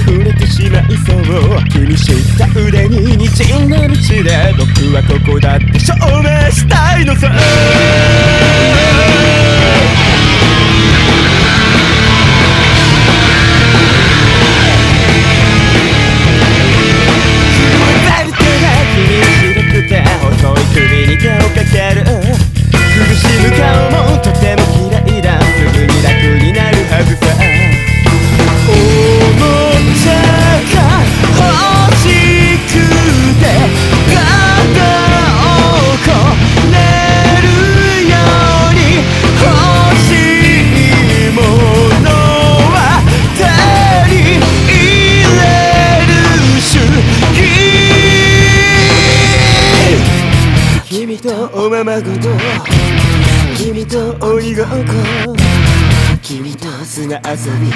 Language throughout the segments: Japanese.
触れてしまいそう気にした腕に滲んでる血で僕はここだって証明したいのさ。と鬼ごっこ君と砂遊び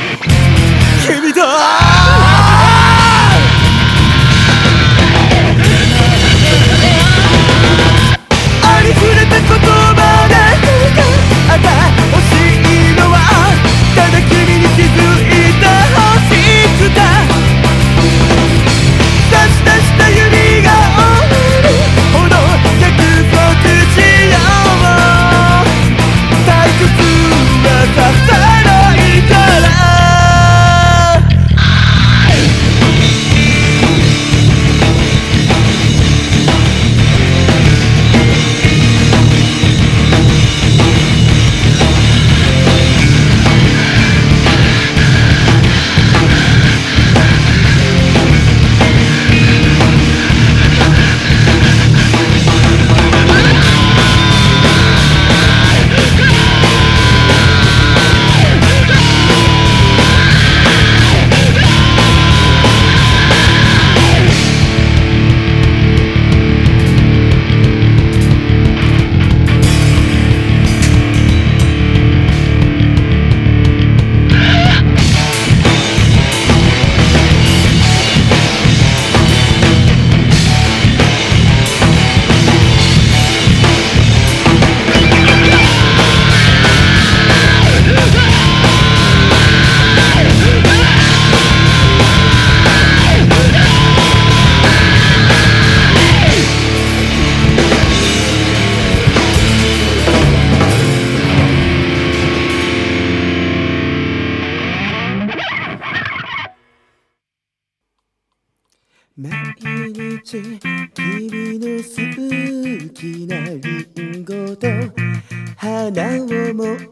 君とち君の好きなリンゴと花を持って